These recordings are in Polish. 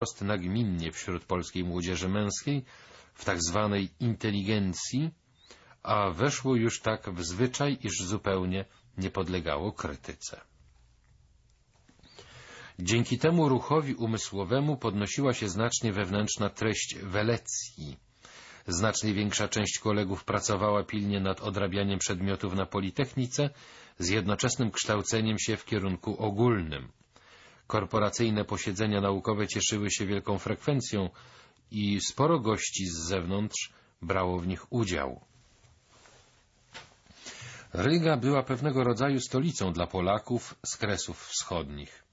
wzrost nagminnie wśród polskiej młodzieży męskiej, w tak zwanej inteligencji, a weszło już tak w zwyczaj, iż zupełnie nie podlegało krytyce. Dzięki temu ruchowi umysłowemu podnosiła się znacznie wewnętrzna treść Welecji. Znacznie większa część kolegów pracowała pilnie nad odrabianiem przedmiotów na Politechnice z jednoczesnym kształceniem się w kierunku ogólnym. Korporacyjne posiedzenia naukowe cieszyły się wielką frekwencją i sporo gości z zewnątrz brało w nich udział. Ryga była pewnego rodzaju stolicą dla Polaków z Kresów Wschodnich.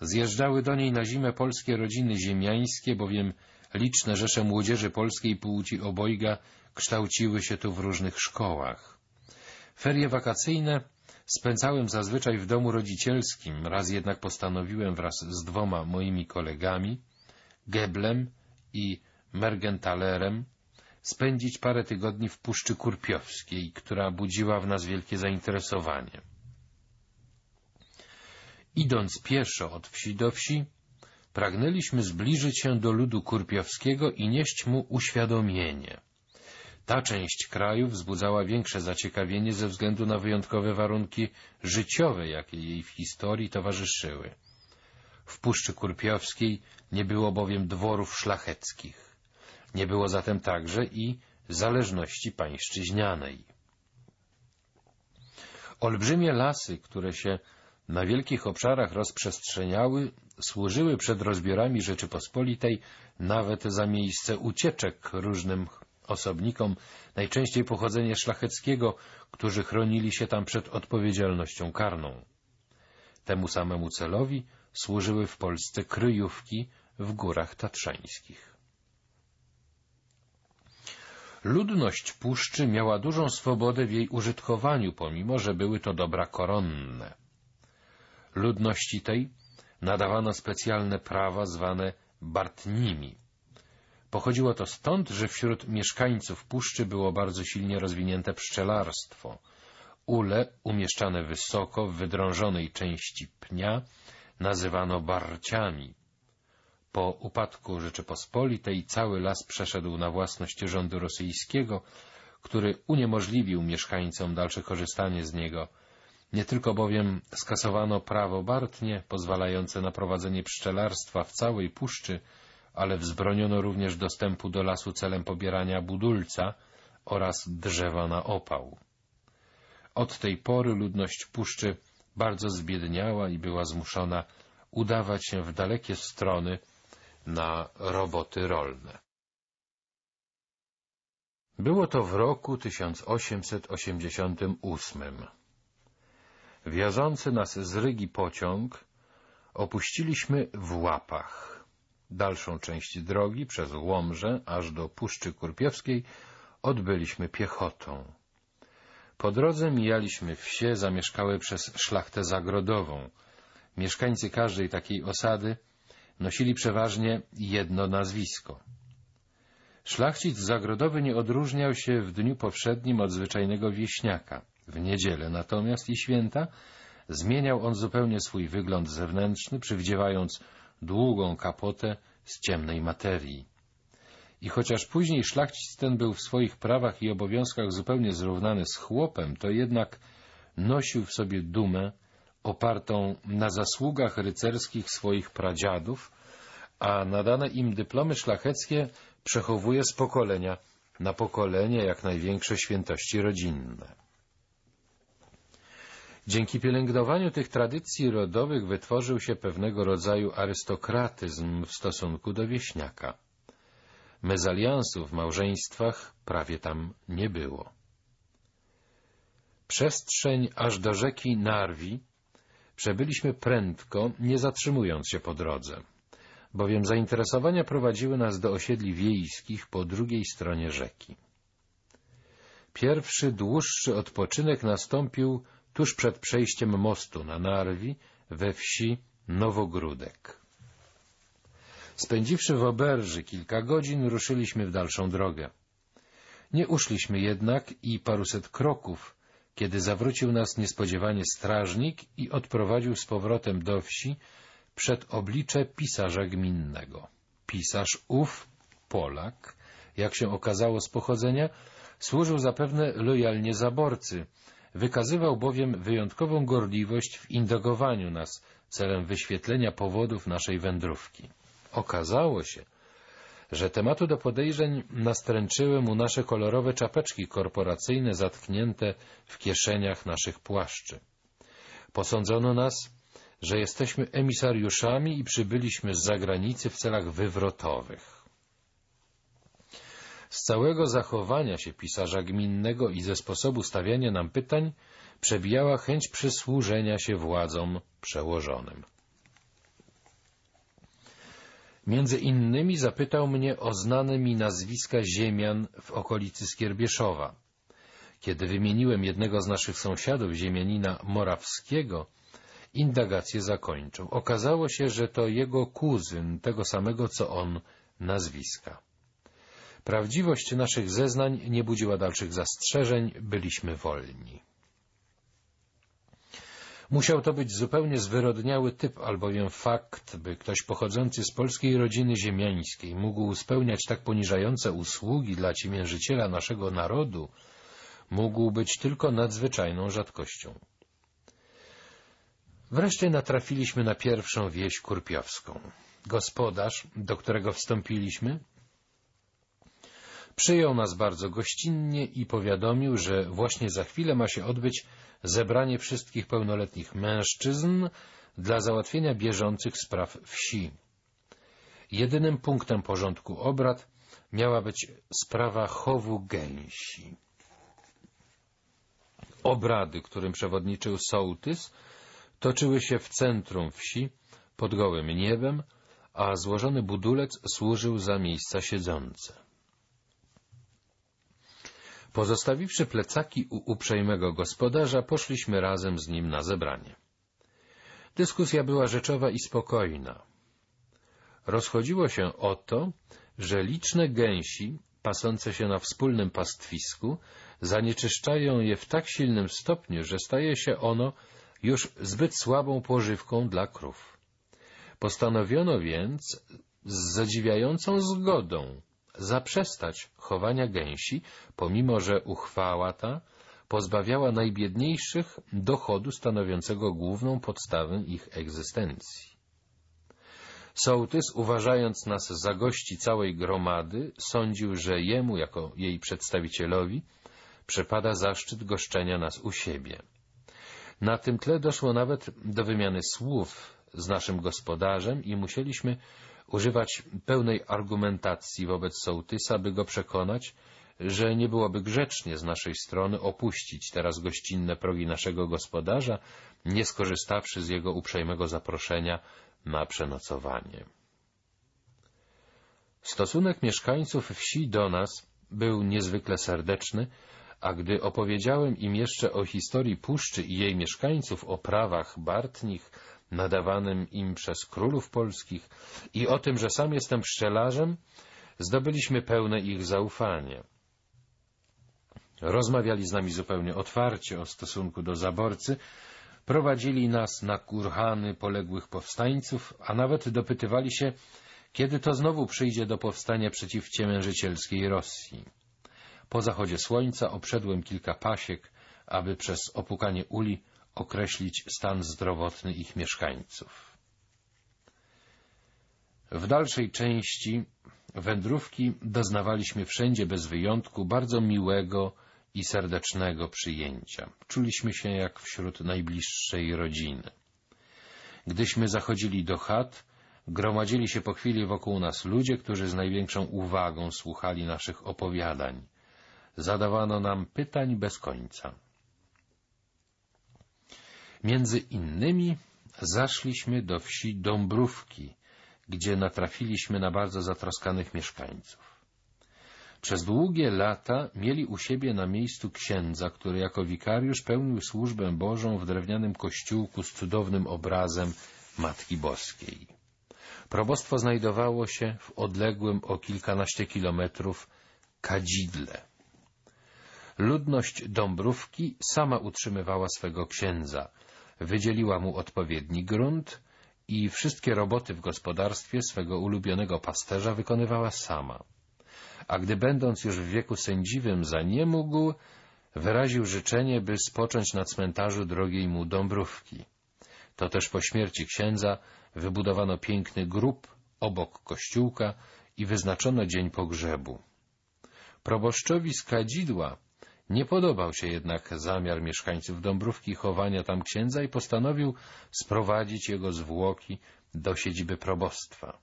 Zjeżdżały do niej na zimę polskie rodziny ziemiańskie, bowiem liczne rzesze młodzieży polskiej płci obojga kształciły się tu w różnych szkołach. Ferie wakacyjne spędzałem zazwyczaj w domu rodzicielskim, raz jednak postanowiłem wraz z dwoma moimi kolegami, Geblem i Mergentalerem, spędzić parę tygodni w Puszczy Kurpiowskiej, która budziła w nas wielkie zainteresowanie. Idąc pieszo od wsi do wsi, pragnęliśmy zbliżyć się do ludu kurpiowskiego i nieść mu uświadomienie. Ta część kraju wzbudzała większe zaciekawienie ze względu na wyjątkowe warunki życiowe, jakie jej w historii towarzyszyły. W Puszczy Kurpiowskiej nie było bowiem dworów szlacheckich. Nie było zatem także i zależności pańszczyźnianej. Olbrzymie lasy, które się na wielkich obszarach rozprzestrzeniały, służyły przed rozbiorami Rzeczypospolitej nawet za miejsce ucieczek różnym osobnikom, najczęściej pochodzenie szlacheckiego, którzy chronili się tam przed odpowiedzialnością karną. Temu samemu celowi służyły w Polsce kryjówki w górach tatrzańskich. Ludność puszczy miała dużą swobodę w jej użytkowaniu, pomimo że były to dobra koronne. Ludności tej nadawano specjalne prawa zwane bartnimi. Pochodziło to stąd, że wśród mieszkańców puszczy było bardzo silnie rozwinięte pszczelarstwo. Ule umieszczane wysoko w wydrążonej części pnia nazywano barciami. Po upadku Rzeczypospolitej cały las przeszedł na własność rządu rosyjskiego, który uniemożliwił mieszkańcom dalsze korzystanie z niego. Nie tylko bowiem skasowano prawo Bartnie, pozwalające na prowadzenie pszczelarstwa w całej puszczy, ale wzbroniono również dostępu do lasu celem pobierania budulca oraz drzewa na opał. Od tej pory ludność puszczy bardzo zbiedniała i była zmuszona udawać się w dalekie strony na roboty rolne. Było to w roku 1888. Wiazący nas z Rygi pociąg opuściliśmy w Łapach. Dalszą część drogi przez Łomże aż do Puszczy Kurpiowskiej odbyliśmy piechotą. Po drodze mijaliśmy wsie zamieszkałe przez szlachtę zagrodową. Mieszkańcy każdej takiej osady nosili przeważnie jedno nazwisko. Szlachcic zagrodowy nie odróżniał się w dniu powszednim od zwyczajnego wieśniaka. W niedzielę natomiast i święta zmieniał on zupełnie swój wygląd zewnętrzny, przywdziewając długą kapotę z ciemnej materii. I chociaż później szlachcic ten był w swoich prawach i obowiązkach zupełnie zrównany z chłopem, to jednak nosił w sobie dumę opartą na zasługach rycerskich swoich pradziadów, a nadane im dyplomy szlacheckie przechowuje z pokolenia na pokolenie jak największe świętości rodzinne. Dzięki pielęgnowaniu tych tradycji rodowych wytworzył się pewnego rodzaju arystokratyzm w stosunku do wieśniaka. Mezaliansu w małżeństwach prawie tam nie było. Przestrzeń aż do rzeki Narwi przebyliśmy prędko, nie zatrzymując się po drodze, bowiem zainteresowania prowadziły nas do osiedli wiejskich po drugiej stronie rzeki. Pierwszy, dłuższy odpoczynek nastąpił tuż przed przejściem mostu na Narwi we wsi Nowogródek. Spędziwszy w oberży kilka godzin, ruszyliśmy w dalszą drogę. Nie uszliśmy jednak i paruset kroków, kiedy zawrócił nas niespodziewanie strażnik i odprowadził z powrotem do wsi, przed oblicze pisarza gminnego. Pisarz ów, Polak, jak się okazało z pochodzenia, służył zapewne lojalnie zaborcy, wykazywał bowiem wyjątkową gorliwość w indagowaniu nas celem wyświetlenia powodów naszej wędrówki. Okazało się, że tematu do podejrzeń nastręczyły mu nasze kolorowe czapeczki korporacyjne zatknięte w kieszeniach naszych płaszczy. Posądzono nas, że jesteśmy emisariuszami i przybyliśmy z zagranicy w celach wywrotowych. Z całego zachowania się pisarza gminnego i ze sposobu stawiania nam pytań przebijała chęć przysłużenia się władzom przełożonym. Między innymi zapytał mnie o znane mi nazwiska ziemian w okolicy Skierbieszowa. Kiedy wymieniłem jednego z naszych sąsiadów, ziemianina Morawskiego, indagację zakończył. Okazało się, że to jego kuzyn, tego samego co on, nazwiska. Prawdziwość naszych zeznań nie budziła dalszych zastrzeżeń, byliśmy wolni. Musiał to być zupełnie zwyrodniały typ, albowiem fakt, by ktoś pochodzący z polskiej rodziny ziemiańskiej mógł spełniać tak poniżające usługi dla ciemiężyciela naszego narodu, mógł być tylko nadzwyczajną rzadkością. Wreszcie natrafiliśmy na pierwszą wieś kurpiowską. Gospodarz, do którego wstąpiliśmy, przyjął nas bardzo gościnnie i powiadomił, że właśnie za chwilę ma się odbyć zebranie wszystkich pełnoletnich mężczyzn dla załatwienia bieżących spraw wsi. Jedynym punktem porządku obrad miała być sprawa chowu gęsi. Obrady, którym przewodniczył sołtys, toczyły się w centrum wsi, pod gołym niebem, a złożony budulec służył za miejsca siedzące. Pozostawiwszy plecaki u uprzejmego gospodarza, poszliśmy razem z nim na zebranie. Dyskusja była rzeczowa i spokojna. Rozchodziło się o to, że liczne gęsi, pasące się na wspólnym pastwisku, zanieczyszczają je w tak silnym stopniu, że staje się ono już zbyt słabą pożywką dla krów. Postanowiono więc z zadziwiającą zgodą zaprzestać chowania gęsi, pomimo że uchwała ta pozbawiała najbiedniejszych dochodu stanowiącego główną podstawę ich egzystencji. Sołtys, uważając nas za gości całej gromady, sądził, że jemu, jako jej przedstawicielowi, przypada zaszczyt goszczenia nas u siebie. Na tym tle doszło nawet do wymiany słów z naszym gospodarzem i musieliśmy używać pełnej argumentacji wobec sołtysa, by go przekonać, że nie byłoby grzecznie z naszej strony opuścić teraz gościnne progi naszego gospodarza, nie skorzystawszy z jego uprzejmego zaproszenia na przenocowanie. Stosunek mieszkańców wsi do nas był niezwykle serdeczny, a gdy opowiedziałem im jeszcze o historii puszczy i jej mieszkańców, o prawach Bartnich, nadawanym im przez królów polskich i o tym, że sam jestem pszczelarzem, zdobyliśmy pełne ich zaufanie. Rozmawiali z nami zupełnie otwarcie o stosunku do zaborcy, prowadzili nas na kurhany poległych powstańców, a nawet dopytywali się, kiedy to znowu przyjdzie do powstania przeciw ciemiężycielskiej Rosji. Po zachodzie słońca obszedłem kilka pasiek, aby przez opukanie uli określić stan zdrowotny ich mieszkańców. W dalszej części wędrówki doznawaliśmy wszędzie bez wyjątku bardzo miłego i serdecznego przyjęcia. Czuliśmy się jak wśród najbliższej rodziny. Gdyśmy zachodzili do chat, gromadzili się po chwili wokół nas ludzie, którzy z największą uwagą słuchali naszych opowiadań. Zadawano nam pytań bez końca. Między innymi zaszliśmy do wsi Dąbrówki, gdzie natrafiliśmy na bardzo zatroskanych mieszkańców. Przez długie lata mieli u siebie na miejscu księdza, który jako wikariusz pełnił służbę Bożą w drewnianym kościółku z cudownym obrazem Matki Boskiej. Probostwo znajdowało się w odległym o kilkanaście kilometrów kadzidle. Ludność Dąbrówki sama utrzymywała swego księdza, wydzieliła mu odpowiedni grunt i wszystkie roboty w gospodarstwie swego ulubionego pasterza wykonywała sama. A gdy będąc już w wieku sędziwym za nie mógł, wyraził życzenie, by spocząć na cmentarzu drogiej mu Dąbrówki. To też po śmierci księdza wybudowano piękny grób obok kościółka i wyznaczono dzień pogrzebu. Proboszczowi z Kadzidła nie podobał się jednak zamiar mieszkańców Dąbrówki chowania tam księdza i postanowił sprowadzić jego zwłoki do siedziby probostwa.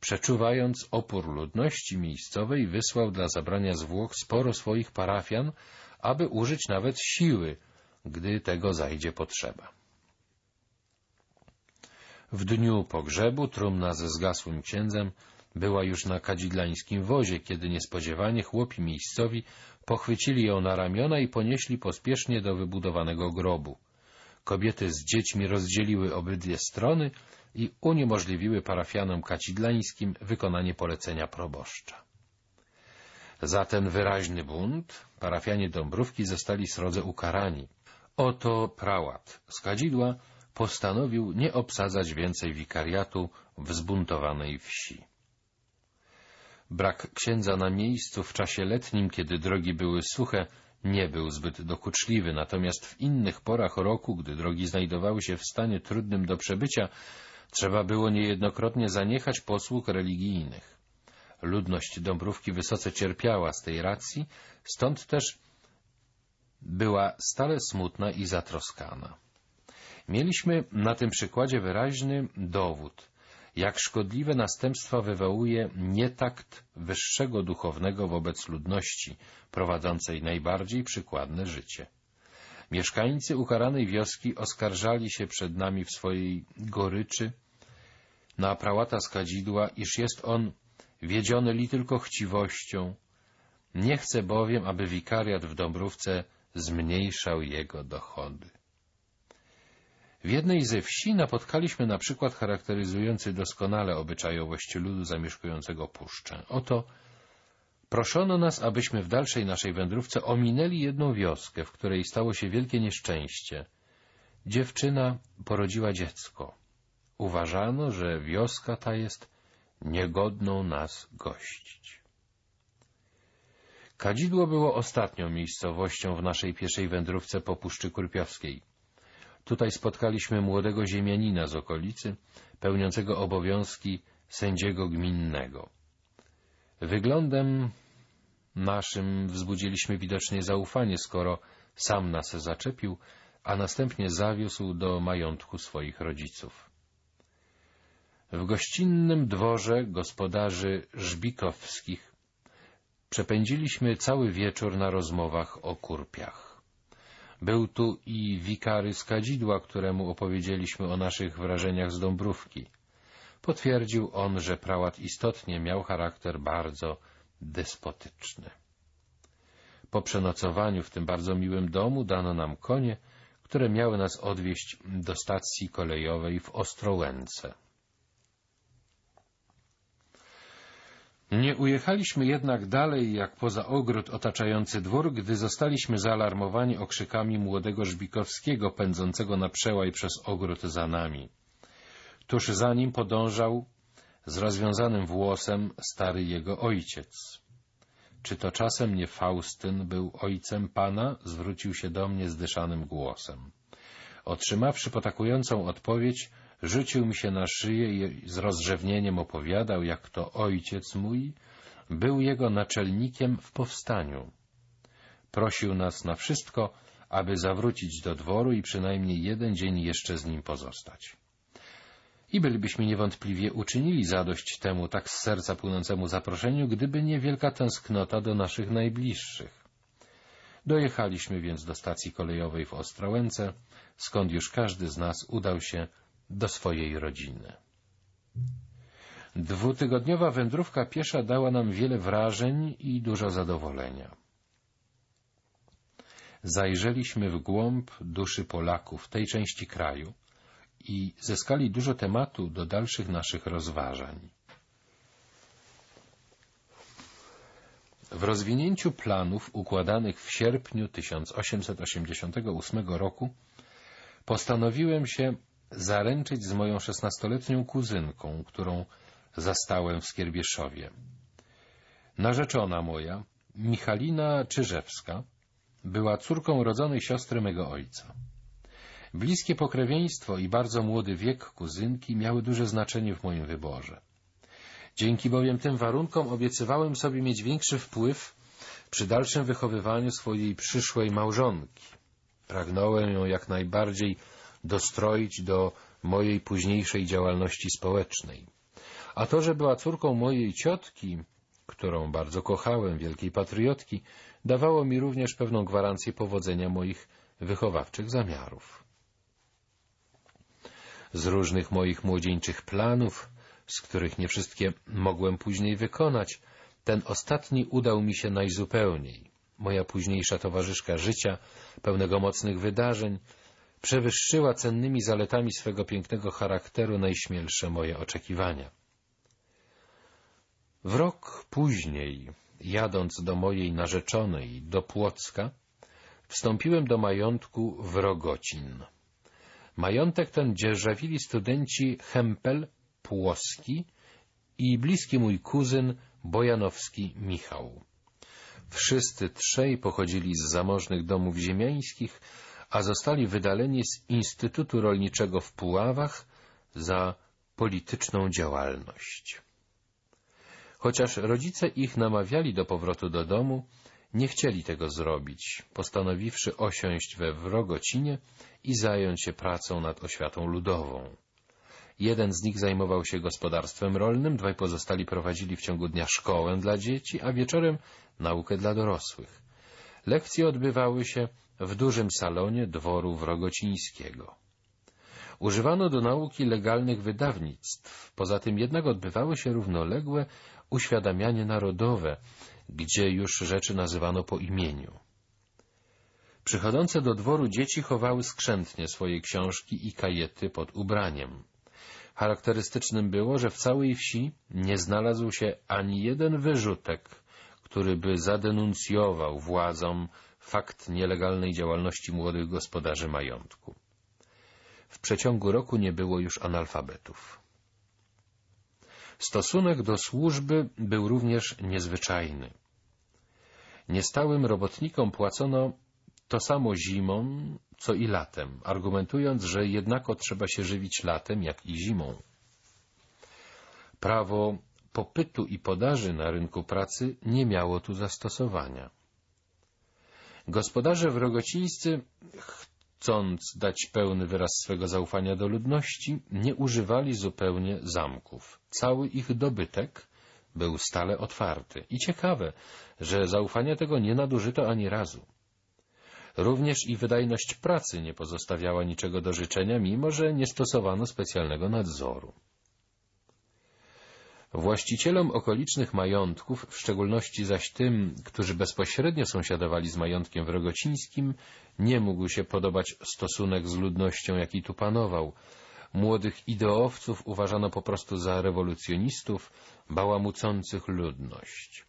Przeczuwając opór ludności miejscowej, wysłał dla zabrania zwłok sporo swoich parafian, aby użyć nawet siły, gdy tego zajdzie potrzeba. W dniu pogrzebu trumna ze zgasłym księdzem była już na kadzidlańskim wozie, kiedy niespodziewanie chłopi miejscowi pochwycili ją na ramiona i ponieśli pospiesznie do wybudowanego grobu. Kobiety z dziećmi rozdzieliły obydwie strony i uniemożliwiły parafianom kacidlańskim wykonanie polecenia proboszcza. Za ten wyraźny bunt parafianie Dąbrówki zostali srodze ukarani. Oto prałat z kadzidła postanowił nie obsadzać więcej wikariatu w zbuntowanej wsi. Brak księdza na miejscu w czasie letnim, kiedy drogi były suche, nie był zbyt dokuczliwy, natomiast w innych porach roku, gdy drogi znajdowały się w stanie trudnym do przebycia, trzeba było niejednokrotnie zaniechać posług religijnych. Ludność Dąbrówki wysoce cierpiała z tej racji, stąd też była stale smutna i zatroskana. Mieliśmy na tym przykładzie wyraźny dowód, jak szkodliwe następstwa wywołuje nietakt wyższego duchownego wobec ludności, prowadzącej najbardziej przykładne życie. Mieszkańcy ukaranej wioski oskarżali się przed nami w swojej goryczy na prałata z kadzidła, iż jest on wiedziony li tylko chciwością, nie chce bowiem, aby wikariat w Dąbrówce zmniejszał jego dochody. W jednej ze wsi napotkaliśmy na przykład charakteryzujący doskonale obyczajowość ludu zamieszkującego puszczę. Oto proszono nas, abyśmy w dalszej naszej wędrówce ominęli jedną wioskę, w której stało się wielkie nieszczęście. Dziewczyna porodziła dziecko. Uważano, że wioska ta jest niegodną nas gościć. Kadzidło było ostatnią miejscowością w naszej pierwszej wędrówce po Puszczy Kurpiowskiej. Tutaj spotkaliśmy młodego ziemianina z okolicy, pełniącego obowiązki sędziego gminnego. Wyglądem naszym wzbudziliśmy widocznie zaufanie, skoro sam nas zaczepił, a następnie zawiózł do majątku swoich rodziców. W gościnnym dworze gospodarzy Żbikowskich przepędziliśmy cały wieczór na rozmowach o kurpiach. Był tu i wikary z Kadzidła, któremu opowiedzieliśmy o naszych wrażeniach z Dąbrówki. Potwierdził on, że prałat istotnie miał charakter bardzo despotyczny. Po przenocowaniu w tym bardzo miłym domu dano nam konie, które miały nas odwieźć do stacji kolejowej w Ostrołęce. Nie ujechaliśmy jednak dalej jak poza ogród otaczający dwór, gdy zostaliśmy zaalarmowani okrzykami młodego Żbikowskiego pędzącego na przełaj przez ogród za nami. Tuż za nim podążał z rozwiązanym włosem stary jego ojciec. Czy to czasem nie Faustyn był ojcem pana? Zwrócił się do mnie zdyszanym głosem. Otrzymawszy potakującą odpowiedź, Rzucił mi się na szyję i z rozrzewnieniem opowiadał, jak to ojciec mój był jego naczelnikiem w powstaniu. Prosił nas na wszystko, aby zawrócić do dworu i przynajmniej jeden dzień jeszcze z nim pozostać. I bylibyśmy niewątpliwie uczynili zadość temu tak z serca płynącemu zaproszeniu, gdyby nie wielka tęsknota do naszych najbliższych. Dojechaliśmy więc do stacji kolejowej w Ostrołęce, skąd już każdy z nas udał się do swojej rodziny. Dwutygodniowa wędrówka piesza dała nam wiele wrażeń i dużo zadowolenia. Zajrzeliśmy w głąb duszy Polaków tej części kraju i zyskali dużo tematu do dalszych naszych rozważań. W rozwinięciu planów układanych w sierpniu 1888 roku postanowiłem się zaręczyć z moją szesnastoletnią kuzynką, którą zastałem w Skierbieszowie. Narzeczona moja, Michalina Czyżewska, była córką rodzonej siostry mego ojca. Bliskie pokrewieństwo i bardzo młody wiek kuzynki miały duże znaczenie w moim wyborze. Dzięki bowiem tym warunkom obiecywałem sobie mieć większy wpływ przy dalszym wychowywaniu swojej przyszłej małżonki. Pragnąłem ją jak najbardziej dostroić do mojej późniejszej działalności społecznej. A to, że była córką mojej ciotki, którą bardzo kochałem, wielkiej patriotki, dawało mi również pewną gwarancję powodzenia moich wychowawczych zamiarów. Z różnych moich młodzieńczych planów, z których nie wszystkie mogłem później wykonać, ten ostatni udał mi się najzupełniej. Moja późniejsza towarzyszka życia, pełnego mocnych wydarzeń, przewyższyła cennymi zaletami swego pięknego charakteru najśmielsze moje oczekiwania. W rok później, jadąc do mojej narzeczonej, do Płocka, wstąpiłem do majątku w Rogocin. Majątek ten dzierżawili studenci Hempel, Płoski i bliski mój kuzyn Bojanowski Michał. Wszyscy trzej pochodzili z zamożnych domów ziemiańskich, a zostali wydaleni z Instytutu Rolniczego w Puławach za polityczną działalność. Chociaż rodzice ich namawiali do powrotu do domu, nie chcieli tego zrobić, postanowiwszy osiąść we Wrogocinie i zająć się pracą nad oświatą ludową. Jeden z nich zajmował się gospodarstwem rolnym, dwaj pozostali prowadzili w ciągu dnia szkołę dla dzieci, a wieczorem naukę dla dorosłych. Lekcje odbywały się w dużym salonie dworu wrogocińskiego. Używano do nauki legalnych wydawnictw, poza tym jednak odbywały się równoległe uświadamianie narodowe, gdzie już rzeczy nazywano po imieniu. Przychodzące do dworu dzieci chowały skrzętnie swoje książki i kajety pod ubraniem. Charakterystycznym było, że w całej wsi nie znalazł się ani jeden wyrzutek, który by zadenuncjował władzom fakt nielegalnej działalności młodych gospodarzy majątku. W przeciągu roku nie było już analfabetów. Stosunek do służby był również niezwyczajny. Niestałym robotnikom płacono to samo zimą, co i latem, argumentując, że jednako trzeba się żywić latem, jak i zimą. Prawo popytu i podaży na rynku pracy nie miało tu zastosowania. Gospodarze wrogocińscy, chcąc dać pełny wyraz swego zaufania do ludności, nie używali zupełnie zamków. Cały ich dobytek był stale otwarty. I ciekawe, że zaufania tego nie nadużyto ani razu. Również i wydajność pracy nie pozostawiała niczego do życzenia, mimo że nie stosowano specjalnego nadzoru. Właścicielom okolicznych majątków, w szczególności zaś tym, którzy bezpośrednio sąsiadowali z majątkiem wrogocińskim, nie mógł się podobać stosunek z ludnością, jaki tu panował. Młodych ideowców uważano po prostu za rewolucjonistów, bałamucących ludność.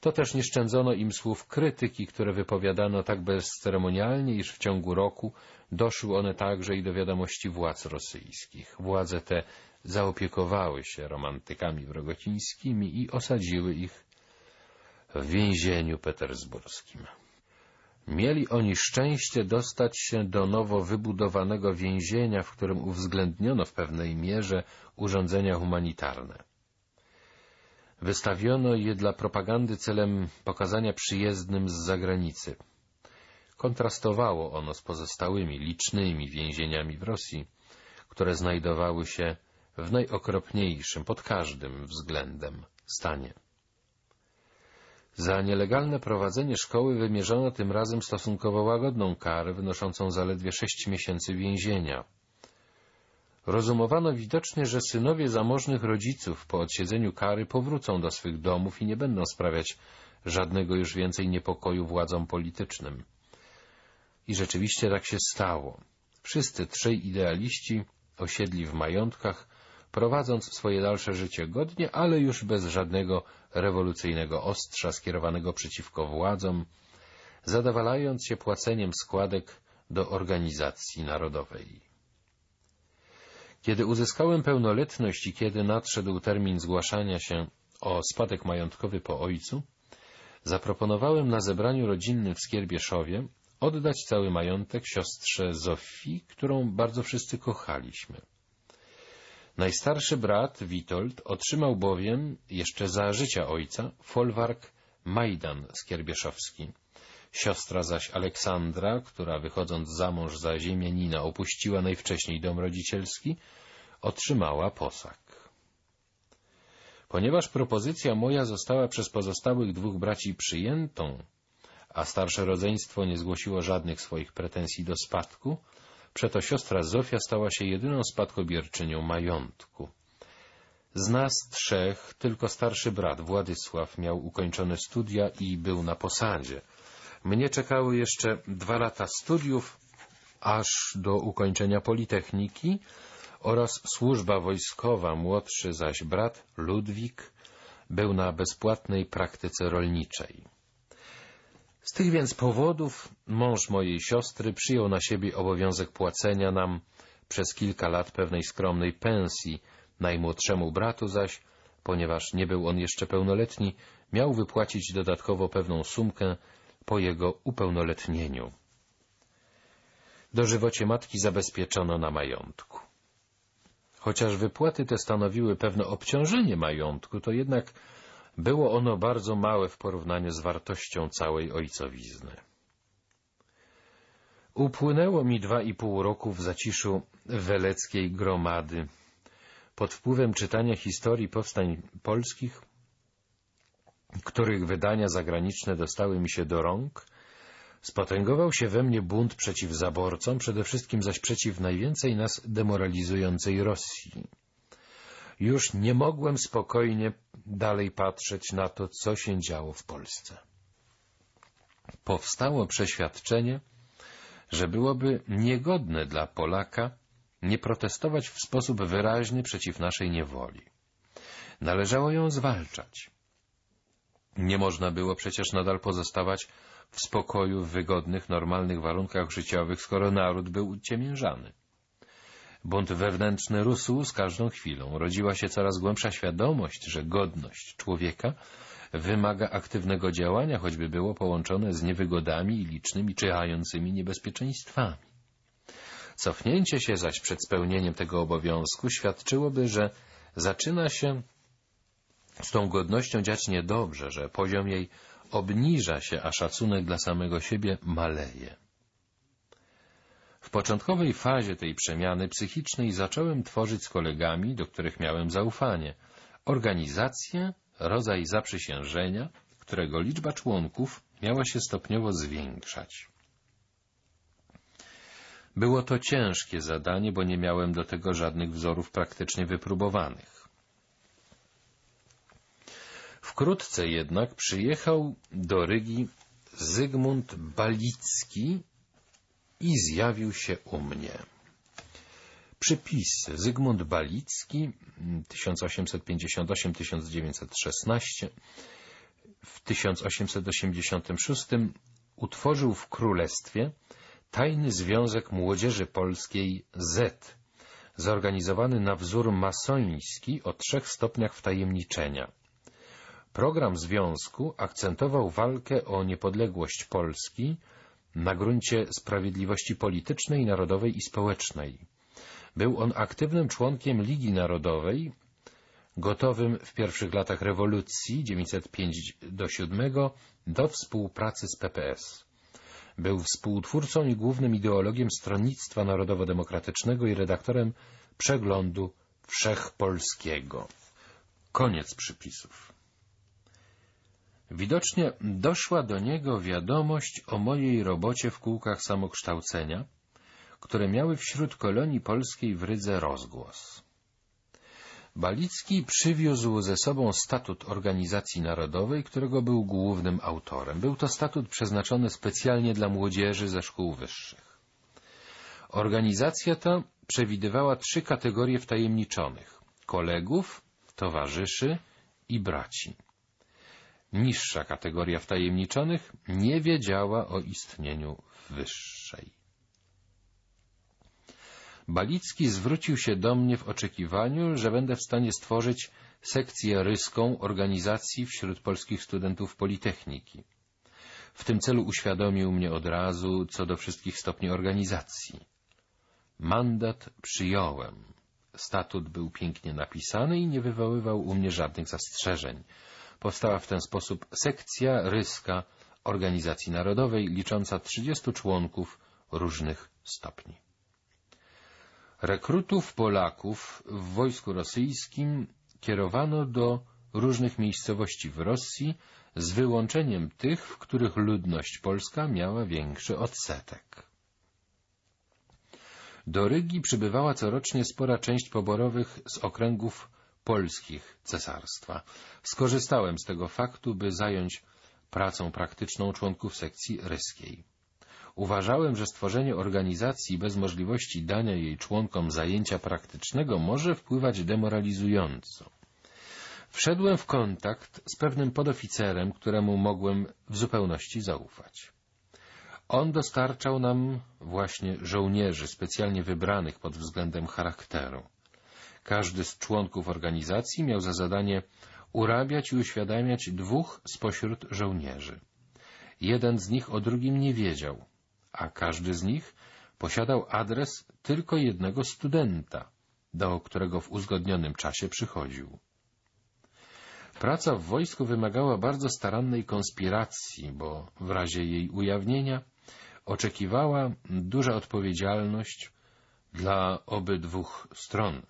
To też nie szczędzono im słów krytyki, które wypowiadano tak bezceremonialnie, iż w ciągu roku doszły one także i do wiadomości władz rosyjskich. Władze te zaopiekowały się romantykami wrogocińskimi i osadziły ich w więzieniu petersburskim. Mieli oni szczęście dostać się do nowo wybudowanego więzienia, w którym uwzględniono w pewnej mierze urządzenia humanitarne. Wystawiono je dla propagandy celem pokazania przyjezdnym z zagranicy. Kontrastowało ono z pozostałymi licznymi więzieniami w Rosji, które znajdowały się w najokropniejszym pod każdym względem stanie. Za nielegalne prowadzenie szkoły wymierzono tym razem stosunkowo łagodną karę wynoszącą zaledwie sześć miesięcy więzienia. Rozumowano widocznie, że synowie zamożnych rodziców po odsiedzeniu kary powrócą do swych domów i nie będą sprawiać żadnego już więcej niepokoju władzom politycznym. I rzeczywiście tak się stało. Wszyscy trzej idealiści osiedli w majątkach, prowadząc swoje dalsze życie godnie, ale już bez żadnego rewolucyjnego ostrza skierowanego przeciwko władzom, zadowalając się płaceniem składek do organizacji narodowej. Kiedy uzyskałem pełnoletność i kiedy nadszedł termin zgłaszania się o spadek majątkowy po ojcu, zaproponowałem na zebraniu rodzinnym w Skierbieszowie oddać cały majątek siostrze Zofii, którą bardzo wszyscy kochaliśmy. Najstarszy brat, Witold, otrzymał bowiem, jeszcze za życia ojca, folwark Majdan Skierbieszowski. Siostra zaś Aleksandra, która wychodząc za mąż za ziemianina opuściła najwcześniej dom rodzicielski, otrzymała posag. Ponieważ propozycja moja została przez pozostałych dwóch braci przyjętą, a starsze rodzeństwo nie zgłosiło żadnych swoich pretensji do spadku, przeto siostra Zofia stała się jedyną spadkobierczynią majątku. Z nas trzech tylko starszy brat Władysław miał ukończone studia i był na posadzie. Mnie czekały jeszcze dwa lata studiów, aż do ukończenia Politechniki oraz służba wojskowa, młodszy zaś brat Ludwik był na bezpłatnej praktyce rolniczej. Z tych więc powodów mąż mojej siostry przyjął na siebie obowiązek płacenia nam przez kilka lat pewnej skromnej pensji, najmłodszemu bratu zaś, ponieważ nie był on jeszcze pełnoletni, miał wypłacić dodatkowo pewną sumkę po jego upełnoletnieniu. Dożywocie matki zabezpieczono na majątku. Chociaż wypłaty te stanowiły pewne obciążenie majątku, to jednak było ono bardzo małe w porównaniu z wartością całej ojcowizny. Upłynęło mi dwa i pół roku w zaciszu weleckiej gromady. Pod wpływem czytania historii powstań polskich, których wydania zagraniczne dostały mi się do rąk, spotęgował się we mnie bunt przeciw zaborcom, przede wszystkim zaś przeciw najwięcej nas demoralizującej Rosji. Już nie mogłem spokojnie dalej patrzeć na to, co się działo w Polsce. Powstało przeświadczenie, że byłoby niegodne dla Polaka nie protestować w sposób wyraźny przeciw naszej niewoli. Należało ją zwalczać. Nie można było przecież nadal pozostawać w spokoju, w wygodnych, normalnych warunkach życiowych, skoro naród był uciemiężany. Bunt wewnętrzny rósł z każdą chwilą. Rodziła się coraz głębsza świadomość, że godność człowieka wymaga aktywnego działania, choćby było połączone z niewygodami i licznymi czyhającymi niebezpieczeństwami. Cofnięcie się zaś przed spełnieniem tego obowiązku świadczyłoby, że zaczyna się z tą godnością dziać niedobrze, że poziom jej obniża się, a szacunek dla samego siebie maleje. W początkowej fazie tej przemiany psychicznej zacząłem tworzyć z kolegami, do których miałem zaufanie, organizację, rodzaj zaprzysiężenia, którego liczba członków miała się stopniowo zwiększać. Było to ciężkie zadanie, bo nie miałem do tego żadnych wzorów praktycznie wypróbowanych. Wkrótce jednak przyjechał do Rygi Zygmunt Balicki i zjawił się u mnie. Przypis Zygmunt Balicki 1858-1916 w 1886 utworzył w Królestwie Tajny Związek Młodzieży Polskiej Z, zorganizowany na wzór masoński o trzech stopniach wtajemniczenia. Program związku akcentował walkę o niepodległość Polski na gruncie sprawiedliwości politycznej, narodowej i społecznej. Był on aktywnym członkiem Ligi Narodowej, gotowym w pierwszych latach rewolucji 905 do 7 do współpracy z PPS. Był współtwórcą i głównym ideologiem Stronnictwa Narodowo-Demokratycznego i redaktorem przeglądu Wszechpolskiego. Koniec przypisów. Widocznie doszła do niego wiadomość o mojej robocie w kółkach samokształcenia, które miały wśród kolonii polskiej w Rydze rozgłos. Balicki przywiózł ze sobą statut Organizacji Narodowej, którego był głównym autorem. Był to statut przeznaczony specjalnie dla młodzieży ze szkół wyższych. Organizacja ta przewidywała trzy kategorie wtajemniczonych — kolegów, towarzyszy i braci. Niższa kategoria wtajemniczonych nie wiedziała o istnieniu wyższej. Balicki zwrócił się do mnie w oczekiwaniu, że będę w stanie stworzyć sekcję ryską organizacji wśród polskich studentów Politechniki. W tym celu uświadomił mnie od razu co do wszystkich stopni organizacji. Mandat przyjąłem. Statut był pięknie napisany i nie wywoływał u mnie żadnych zastrzeżeń. Powstała w ten sposób sekcja ryska Organizacji Narodowej licząca 30 członków różnych stopni. Rekrutów Polaków w wojsku rosyjskim kierowano do różnych miejscowości w Rosji, z wyłączeniem tych, w których ludność polska miała większy odsetek. Do Rygi przybywała corocznie spora część poborowych z okręgów polskich cesarstwa. Skorzystałem z tego faktu, by zająć pracą praktyczną członków sekcji ryskiej. Uważałem, że stworzenie organizacji bez możliwości dania jej członkom zajęcia praktycznego może wpływać demoralizująco. Wszedłem w kontakt z pewnym podoficerem, któremu mogłem w zupełności zaufać. On dostarczał nam właśnie żołnierzy specjalnie wybranych pod względem charakteru. Każdy z członków organizacji miał za zadanie urabiać i uświadamiać dwóch spośród żołnierzy. Jeden z nich o drugim nie wiedział, a każdy z nich posiadał adres tylko jednego studenta, do którego w uzgodnionym czasie przychodził. Praca w wojsku wymagała bardzo starannej konspiracji, bo w razie jej ujawnienia oczekiwała duża odpowiedzialność dla obydwu stron.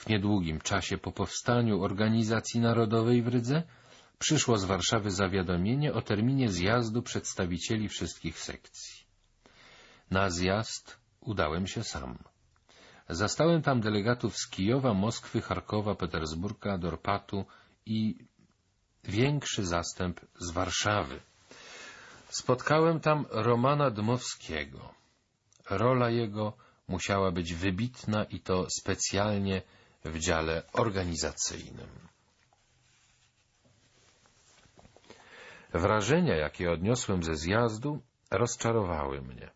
W niedługim czasie po powstaniu Organizacji Narodowej w Rydze przyszło z Warszawy zawiadomienie o terminie zjazdu przedstawicieli wszystkich sekcji. Na zjazd udałem się sam. Zastałem tam delegatów z Kijowa, Moskwy, Charkowa, Petersburga, Dorpatu i większy zastęp z Warszawy. Spotkałem tam Romana Dmowskiego. Rola jego musiała być wybitna i to specjalnie w dziale organizacyjnym. Wrażenia, jakie odniosłem ze zjazdu, rozczarowały mnie.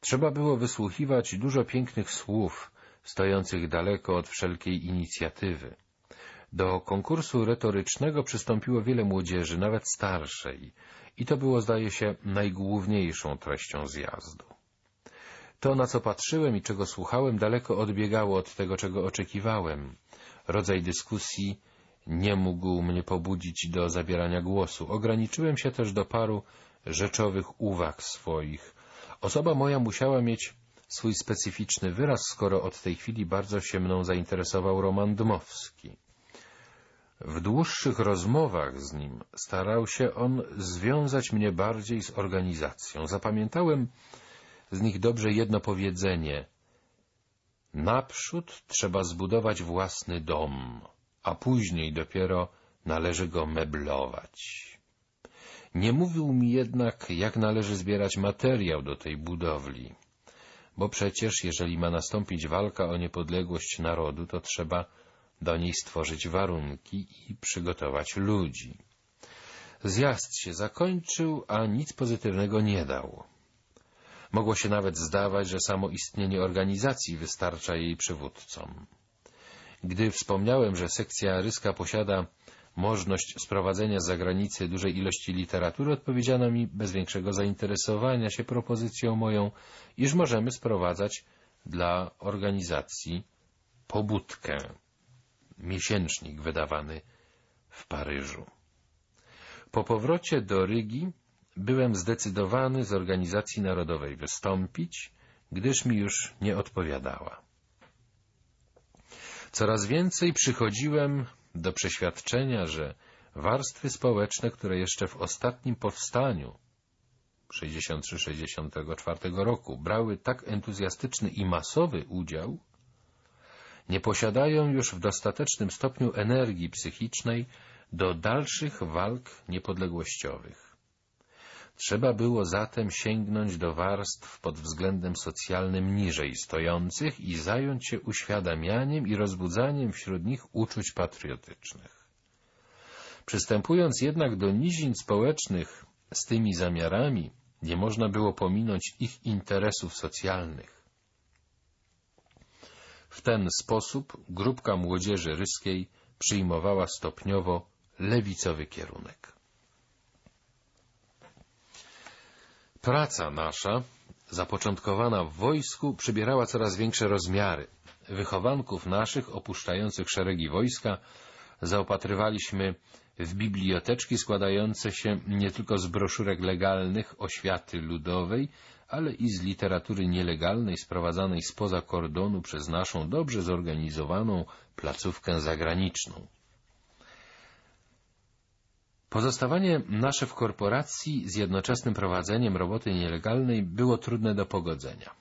Trzeba było wysłuchiwać dużo pięknych słów, stojących daleko od wszelkiej inicjatywy. Do konkursu retorycznego przystąpiło wiele młodzieży, nawet starszej, i to było, zdaje się, najgłówniejszą treścią zjazdu. To, na co patrzyłem i czego słuchałem, daleko odbiegało od tego, czego oczekiwałem. Rodzaj dyskusji nie mógł mnie pobudzić do zabierania głosu. Ograniczyłem się też do paru rzeczowych uwag swoich. Osoba moja musiała mieć swój specyficzny wyraz, skoro od tej chwili bardzo się mną zainteresował Roman Dmowski. W dłuższych rozmowach z nim starał się on związać mnie bardziej z organizacją. Zapamiętałem z nich dobrze jedno powiedzenie. Naprzód trzeba zbudować własny dom, a później dopiero należy go meblować. Nie mówił mi jednak, jak należy zbierać materiał do tej budowli, bo przecież, jeżeli ma nastąpić walka o niepodległość narodu, to trzeba do niej stworzyć warunki i przygotować ludzi. Zjazd się zakończył, a nic pozytywnego nie dał. Mogło się nawet zdawać, że samo istnienie organizacji wystarcza jej przywódcom. Gdy wspomniałem, że sekcja ryska posiada możliwość sprowadzenia z zagranicy dużej ilości literatury, odpowiedziano mi bez większego zainteresowania się propozycją moją, iż możemy sprowadzać dla organizacji pobudkę, miesięcznik wydawany w Paryżu. Po powrocie do Rygi byłem zdecydowany z organizacji narodowej wystąpić, gdyż mi już nie odpowiadała. Coraz więcej przychodziłem do przeświadczenia, że warstwy społeczne, które jeszcze w ostatnim powstaniu 63-64 roku brały tak entuzjastyczny i masowy udział, nie posiadają już w dostatecznym stopniu energii psychicznej do dalszych walk niepodległościowych. Trzeba było zatem sięgnąć do warstw pod względem socjalnym niżej stojących i zająć się uświadamianiem i rozbudzaniem wśród nich uczuć patriotycznych. Przystępując jednak do nizin społecznych z tymi zamiarami, nie można było pominąć ich interesów socjalnych. W ten sposób grupka młodzieży ryskiej przyjmowała stopniowo lewicowy kierunek. Praca nasza, zapoczątkowana w wojsku, przybierała coraz większe rozmiary. Wychowanków naszych, opuszczających szeregi wojska, zaopatrywaliśmy w biblioteczki składające się nie tylko z broszurek legalnych oświaty ludowej, ale i z literatury nielegalnej sprowadzanej spoza kordonu przez naszą dobrze zorganizowaną placówkę zagraniczną. Pozostawanie nasze w korporacji z jednoczesnym prowadzeniem roboty nielegalnej było trudne do pogodzenia.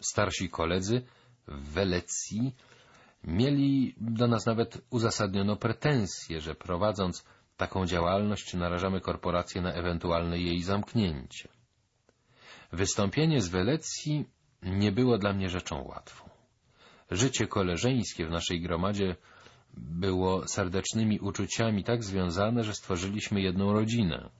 Starsi koledzy w Welecji mieli do nas nawet uzasadniono pretensje, że prowadząc taką działalność narażamy korporację na ewentualne jej zamknięcie. Wystąpienie z Welecji nie było dla mnie rzeczą łatwą. Życie koleżeńskie w naszej gromadzie było serdecznymi uczuciami tak związane, że stworzyliśmy jedną rodzinę.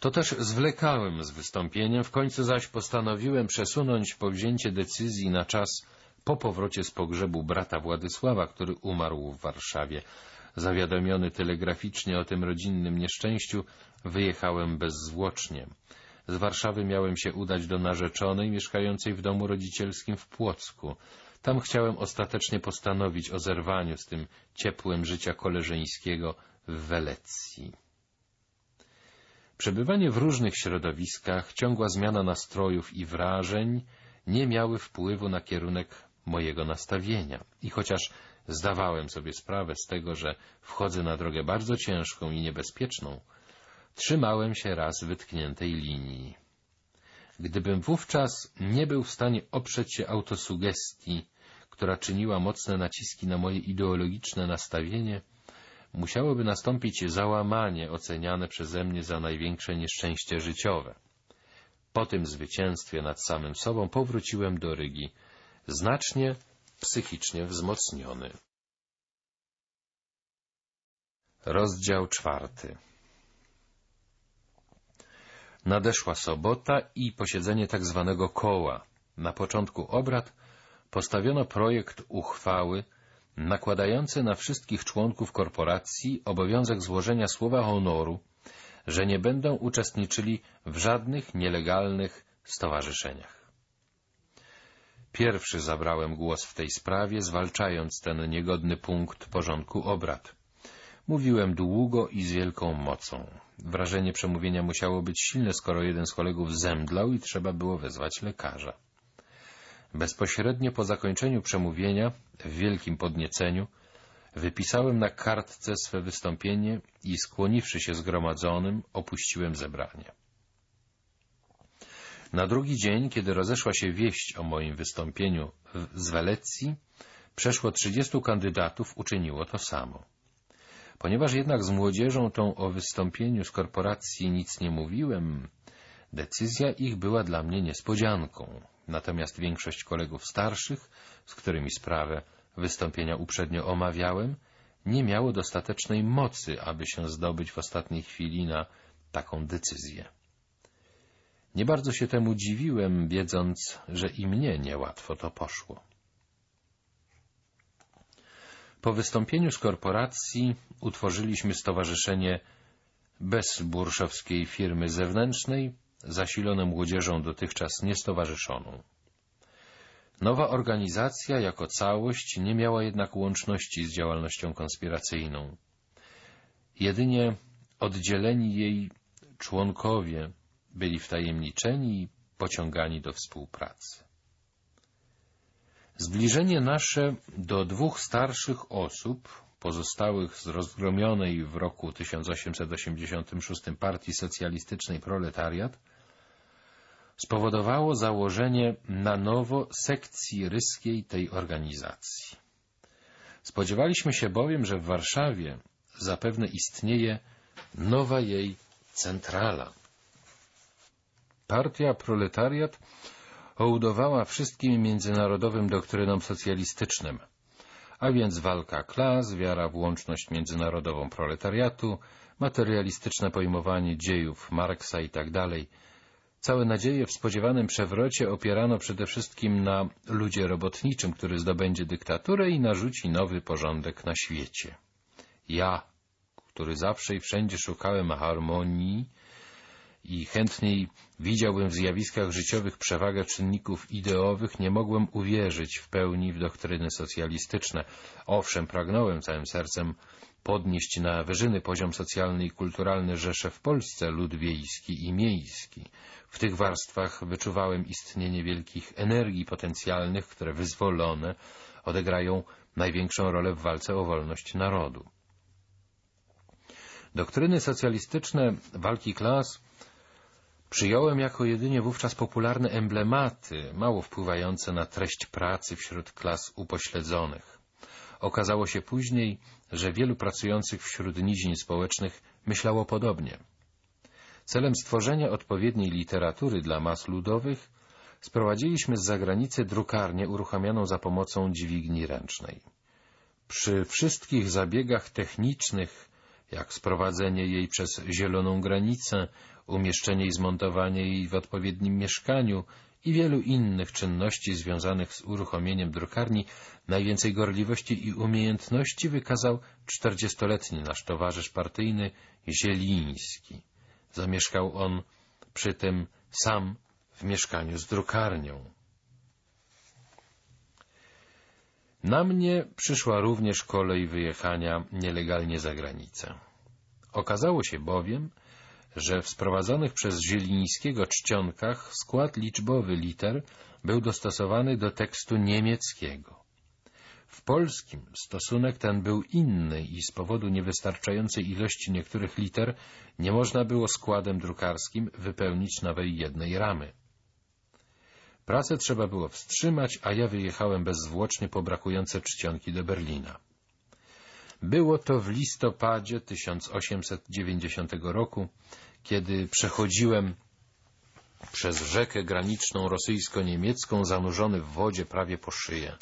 To też zwlekałem z wystąpieniem, w końcu zaś postanowiłem przesunąć powzięcie decyzji na czas po powrocie z pogrzebu brata Władysława, który umarł w Warszawie. Zawiadomiony telegraficznie o tym rodzinnym nieszczęściu, wyjechałem bezzwłocznie. Z Warszawy miałem się udać do narzeczonej, mieszkającej w domu rodzicielskim w Płocku. Tam chciałem ostatecznie postanowić o zerwaniu z tym ciepłem życia koleżeńskiego w Welecji. Przebywanie w różnych środowiskach, ciągła zmiana nastrojów i wrażeń nie miały wpływu na kierunek mojego nastawienia. I chociaż zdawałem sobie sprawę z tego, że wchodzę na drogę bardzo ciężką i niebezpieczną, trzymałem się raz wytkniętej linii. Gdybym wówczas nie był w stanie oprzeć się autosugestii, która czyniła mocne naciski na moje ideologiczne nastawienie, musiałoby nastąpić załamanie oceniane przeze mnie za największe nieszczęście życiowe. Po tym zwycięstwie nad samym sobą powróciłem do Rygi, znacznie psychicznie wzmocniony. Rozdział czwarty Nadeszła sobota i posiedzenie tak zwanego koła. Na początku obrad postawiono projekt uchwały nakładający na wszystkich członków korporacji obowiązek złożenia słowa honoru, że nie będą uczestniczyli w żadnych nielegalnych stowarzyszeniach. Pierwszy zabrałem głos w tej sprawie, zwalczając ten niegodny punkt porządku obrad. Mówiłem długo i z wielką mocą. Wrażenie przemówienia musiało być silne, skoro jeden z kolegów zemdlał i trzeba było wezwać lekarza. Bezpośrednio po zakończeniu przemówienia, w wielkim podnieceniu, wypisałem na kartce swe wystąpienie i skłoniwszy się zgromadzonym, opuściłem zebranie. Na drugi dzień, kiedy rozeszła się wieść o moim wystąpieniu z Welecji, przeszło trzydziestu kandydatów uczyniło to samo. Ponieważ jednak z młodzieżą tą o wystąpieniu z korporacji nic nie mówiłem, decyzja ich była dla mnie niespodzianką. Natomiast większość kolegów starszych, z którymi sprawę wystąpienia uprzednio omawiałem, nie miało dostatecznej mocy, aby się zdobyć w ostatniej chwili na taką decyzję. Nie bardzo się temu dziwiłem, wiedząc, że i mnie niełatwo to poszło. Po wystąpieniu z korporacji utworzyliśmy stowarzyszenie bez burszowskiej firmy zewnętrznej, zasilone młodzieżą dotychczas niestowarzyszoną. Nowa organizacja jako całość nie miała jednak łączności z działalnością konspiracyjną. Jedynie oddzieleni jej członkowie byli wtajemniczeni i pociągani do współpracy. Zbliżenie nasze do dwóch starszych osób, pozostałych z rozgromionej w roku 1886 Partii Socjalistycznej Proletariat, spowodowało założenie na nowo sekcji ryskiej tej organizacji. Spodziewaliśmy się bowiem, że w Warszawie zapewne istnieje nowa jej centrala. Partia Proletariat hołdowała wszystkim międzynarodowym doktrynom socjalistycznym, a więc walka klas, wiara w łączność międzynarodową proletariatu, materialistyczne pojmowanie dziejów Marksa itd., tak Całe nadzieje w spodziewanym przewrocie opierano przede wszystkim na ludzie robotniczym, który zdobędzie dyktaturę i narzuci nowy porządek na świecie. Ja, który zawsze i wszędzie szukałem harmonii i chętniej widziałbym w zjawiskach życiowych przewagę czynników ideowych, nie mogłem uwierzyć w pełni w doktryny socjalistyczne. Owszem, pragnąłem całym sercem podnieść na wyżyny poziom socjalny i kulturalny Rzesze w Polsce, lud wiejski i miejski. W tych warstwach wyczuwałem istnienie wielkich energii potencjalnych, które wyzwolone odegrają największą rolę w walce o wolność narodu. Doktryny socjalistyczne walki klas przyjąłem jako jedynie wówczas popularne emblematy, mało wpływające na treść pracy wśród klas upośledzonych. Okazało się później, że wielu pracujących wśród nizin społecznych myślało podobnie. Celem stworzenia odpowiedniej literatury dla mas ludowych sprowadziliśmy z zagranicy drukarnię uruchamianą za pomocą dźwigni ręcznej. Przy wszystkich zabiegach technicznych, jak sprowadzenie jej przez zieloną granicę, umieszczenie i zmontowanie jej w odpowiednim mieszkaniu i wielu innych czynności związanych z uruchomieniem drukarni, najwięcej gorliwości i umiejętności wykazał czterdziestoletni nasz towarzysz partyjny Zieliński. Zamieszkał on przy tym sam w mieszkaniu z drukarnią. Na mnie przyszła również kolej wyjechania nielegalnie za granicę. Okazało się bowiem, że w sprowadzonych przez Zielińskiego czcionkach skład liczbowy liter był dostosowany do tekstu niemieckiego. W polskim stosunek ten był inny i z powodu niewystarczającej ilości niektórych liter nie można było składem drukarskim wypełnić nowej jednej ramy. Pracę trzeba było wstrzymać, a ja wyjechałem bezzwłocznie po brakujące czcionki do Berlina. Było to w listopadzie 1890 roku, kiedy przechodziłem przez rzekę graniczną rosyjsko-niemiecką, zanurzony w wodzie prawie po szyję.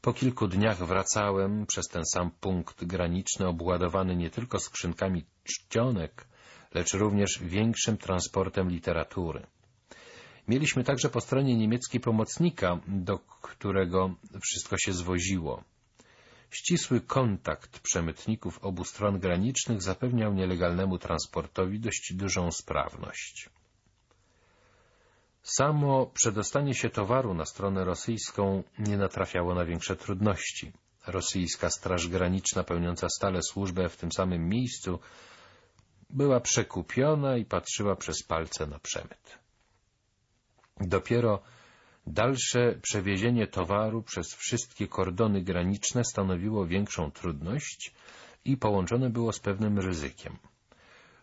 Po kilku dniach wracałem przez ten sam punkt graniczny, obładowany nie tylko skrzynkami czcionek, lecz również większym transportem literatury. Mieliśmy także po stronie niemieckiej pomocnika, do którego wszystko się zwoziło. Ścisły kontakt przemytników obu stron granicznych zapewniał nielegalnemu transportowi dość dużą sprawność. Samo przedostanie się towaru na stronę rosyjską nie natrafiało na większe trudności. Rosyjska Straż Graniczna pełniąca stale służbę w tym samym miejscu była przekupiona i patrzyła przez palce na przemyt. Dopiero dalsze przewiezienie towaru przez wszystkie kordony graniczne stanowiło większą trudność i połączone było z pewnym ryzykiem.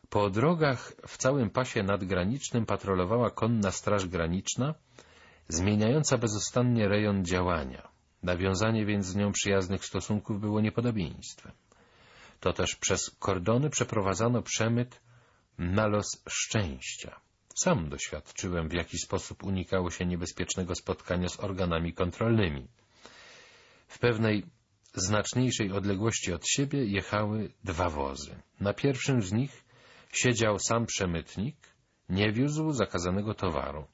Po drogach w całym pasie nadgranicznym patrolowała konna straż graniczna, zmieniająca bezustannie rejon działania. Nawiązanie więc z nią przyjaznych stosunków było niepodobieństwem. To też przez kordony przeprowadzano przemyt na los szczęścia. Sam doświadczyłem, w jaki sposób unikało się niebezpiecznego spotkania z organami kontrolnymi. W pewnej znaczniejszej odległości od siebie jechały dwa wozy. Na pierwszym z nich siedział sam przemytnik, nie wiózł zakazanego towaru.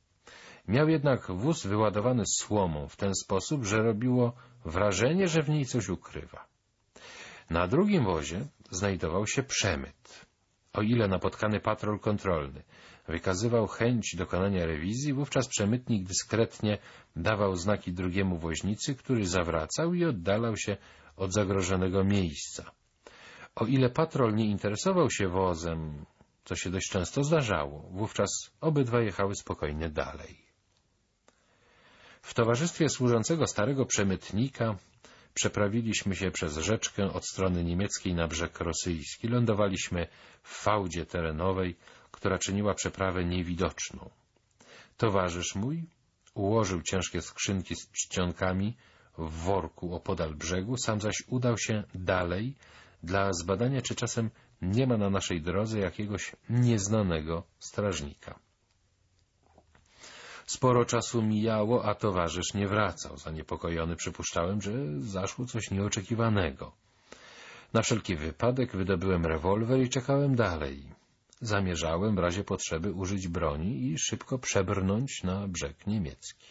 Miał jednak wóz wyładowany słomą w ten sposób, że robiło wrażenie, że w niej coś ukrywa. Na drugim wozie znajdował się przemyt. O ile napotkany patrol kontrolny wykazywał chęć dokonania rewizji, wówczas przemytnik dyskretnie dawał znaki drugiemu woźnicy, który zawracał i oddalał się od zagrożonego miejsca. O ile patrol nie interesował się wozem, co się dość często zdarzało, wówczas obydwa jechały spokojnie dalej. W towarzystwie służącego starego przemytnika przeprawiliśmy się przez rzeczkę od strony niemieckiej na brzeg rosyjski. Lądowaliśmy w fałdzie terenowej, która czyniła przeprawę niewidoczną. Towarzysz mój ułożył ciężkie skrzynki z czcionkami w worku opodal brzegu, sam zaś udał się dalej dla zbadania, czy czasem nie ma na naszej drodze jakiegoś nieznanego strażnika. Sporo czasu mijało, a towarzysz nie wracał. Zaniepokojony przypuszczałem, że zaszło coś nieoczekiwanego. Na wszelki wypadek wydobyłem rewolwer i czekałem dalej. Zamierzałem w razie potrzeby użyć broni i szybko przebrnąć na brzeg niemiecki.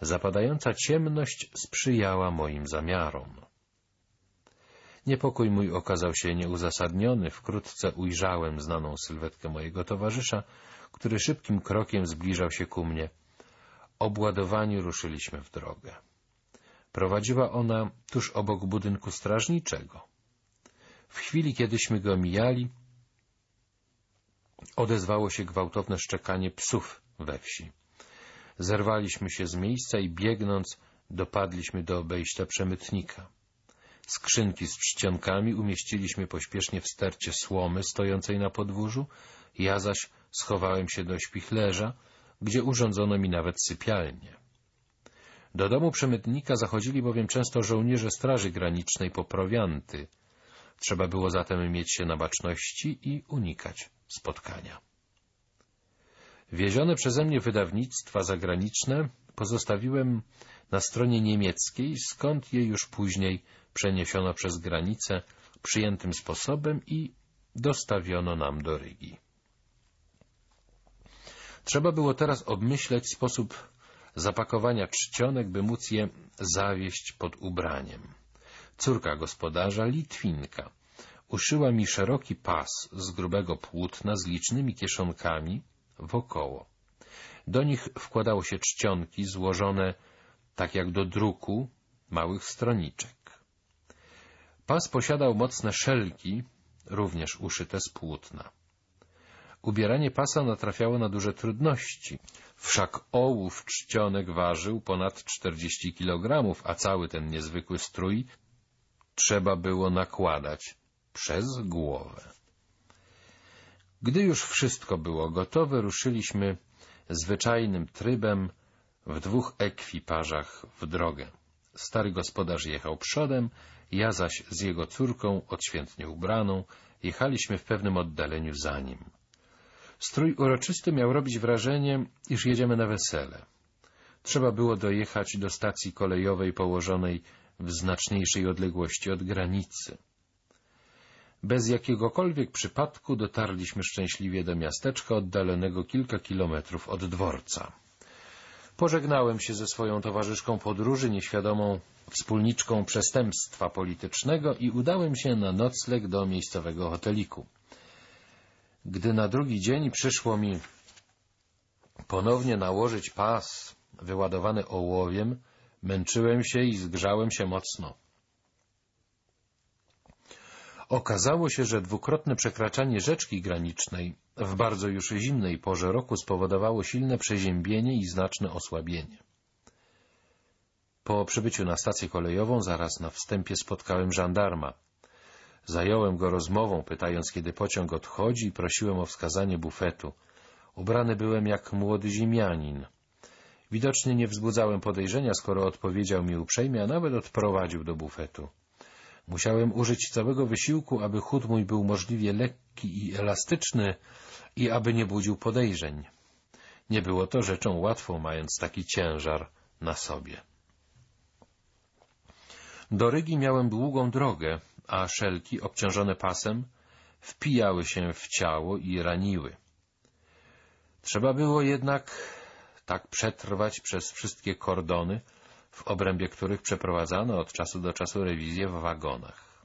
Zapadająca ciemność sprzyjała moim zamiarom. Niepokój mój okazał się nieuzasadniony. Wkrótce ujrzałem znaną sylwetkę mojego towarzysza, który szybkim krokiem zbliżał się ku mnie. Obładowani ruszyliśmy w drogę. Prowadziła ona tuż obok budynku strażniczego. W chwili, kiedyśmy go mijali, odezwało się gwałtowne szczekanie psów we wsi. Zerwaliśmy się z miejsca i biegnąc dopadliśmy do obejścia przemytnika. Skrzynki z czcionkami umieściliśmy pośpiesznie w stercie słomy stojącej na podwórzu, ja zaś schowałem się do śpichlerza, gdzie urządzono mi nawet sypialnię. Do domu przemytnika zachodzili bowiem często żołnierze Straży Granicznej po prowianty. Trzeba było zatem mieć się na baczności i unikać spotkania. Wiezione przeze mnie wydawnictwa zagraniczne pozostawiłem na stronie niemieckiej, skąd je już później przeniesiono przez granicę przyjętym sposobem i dostawiono nam do Rygi. Trzeba było teraz obmyśleć sposób zapakowania czcionek, by móc je zawieść pod ubraniem. Córka gospodarza, Litwinka, uszyła mi szeroki pas z grubego płótna z licznymi kieszonkami wokoło. Do nich wkładało się czcionki złożone, tak jak do druku, małych stroniczek. Pas posiadał mocne szelki, również uszyte z płótna. Ubieranie pasa natrafiało na duże trudności, wszak ołów czcionek ważył ponad 40 kg, a cały ten niezwykły strój trzeba było nakładać przez głowę. Gdy już wszystko było gotowe, ruszyliśmy zwyczajnym trybem w dwóch ekwipażach w drogę. Stary gospodarz jechał przodem, ja zaś z jego córką, odświętnie ubraną, jechaliśmy w pewnym oddaleniu za nim. Strój uroczysty miał robić wrażenie, iż jedziemy na wesele. Trzeba było dojechać do stacji kolejowej położonej w znaczniejszej odległości od granicy. Bez jakiegokolwiek przypadku dotarliśmy szczęśliwie do miasteczka oddalonego kilka kilometrów od dworca. Pożegnałem się ze swoją towarzyszką podróży, nieświadomą wspólniczką przestępstwa politycznego i udałem się na nocleg do miejscowego hoteliku. Gdy na drugi dzień przyszło mi ponownie nałożyć pas wyładowany ołowiem, męczyłem się i zgrzałem się mocno. Okazało się, że dwukrotne przekraczanie rzeczki granicznej w bardzo już zimnej porze roku spowodowało silne przeziębienie i znaczne osłabienie. Po przybyciu na stację kolejową zaraz na wstępie spotkałem żandarma. Zająłem go rozmową, pytając, kiedy pociąg odchodzi i prosiłem o wskazanie bufetu. Ubrany byłem jak młody ziemianin. Widocznie nie wzbudzałem podejrzenia, skoro odpowiedział mi uprzejmie, a nawet odprowadził do bufetu. Musiałem użyć całego wysiłku, aby chód mój był możliwie lekki i elastyczny i aby nie budził podejrzeń. Nie było to rzeczą łatwą, mając taki ciężar na sobie. Do Rygi miałem długą drogę, a szelki, obciążone pasem, wpijały się w ciało i raniły. Trzeba było jednak tak przetrwać przez wszystkie kordony, w obrębie których przeprowadzano od czasu do czasu rewizję w wagonach.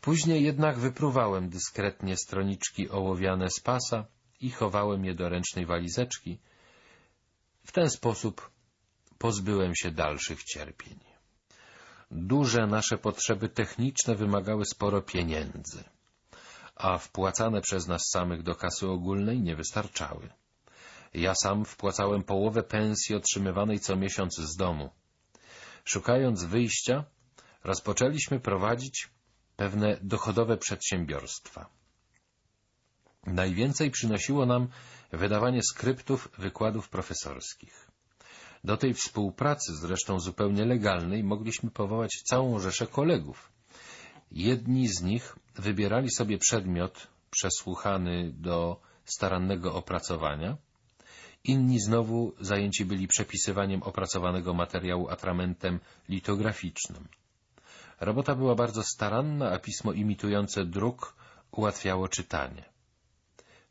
Później jednak wypruwałem dyskretnie stroniczki ołowiane z pasa i chowałem je do ręcznej walizeczki. W ten sposób pozbyłem się dalszych cierpień. Duże nasze potrzeby techniczne wymagały sporo pieniędzy, a wpłacane przez nas samych do kasy ogólnej nie wystarczały. Ja sam wpłacałem połowę pensji otrzymywanej co miesiąc z domu. Szukając wyjścia, rozpoczęliśmy prowadzić pewne dochodowe przedsiębiorstwa. Najwięcej przynosiło nam wydawanie skryptów wykładów profesorskich. Do tej współpracy, zresztą zupełnie legalnej, mogliśmy powołać całą rzeszę kolegów. Jedni z nich wybierali sobie przedmiot przesłuchany do starannego opracowania, Inni znowu zajęci byli przepisywaniem opracowanego materiału atramentem litograficznym. Robota była bardzo staranna, a pismo imitujące druk ułatwiało czytanie.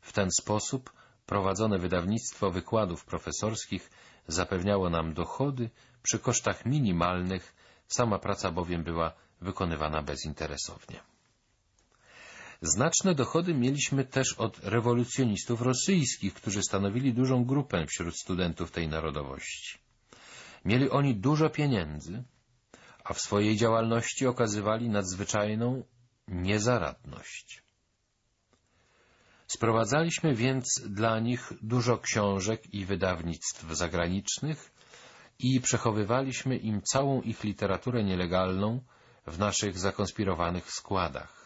W ten sposób prowadzone wydawnictwo wykładów profesorskich zapewniało nam dochody przy kosztach minimalnych, sama praca bowiem była wykonywana bezinteresownie. Znaczne dochody mieliśmy też od rewolucjonistów rosyjskich, którzy stanowili dużą grupę wśród studentów tej narodowości. Mieli oni dużo pieniędzy, a w swojej działalności okazywali nadzwyczajną niezaradność. Sprowadzaliśmy więc dla nich dużo książek i wydawnictw zagranicznych i przechowywaliśmy im całą ich literaturę nielegalną w naszych zakonspirowanych składach.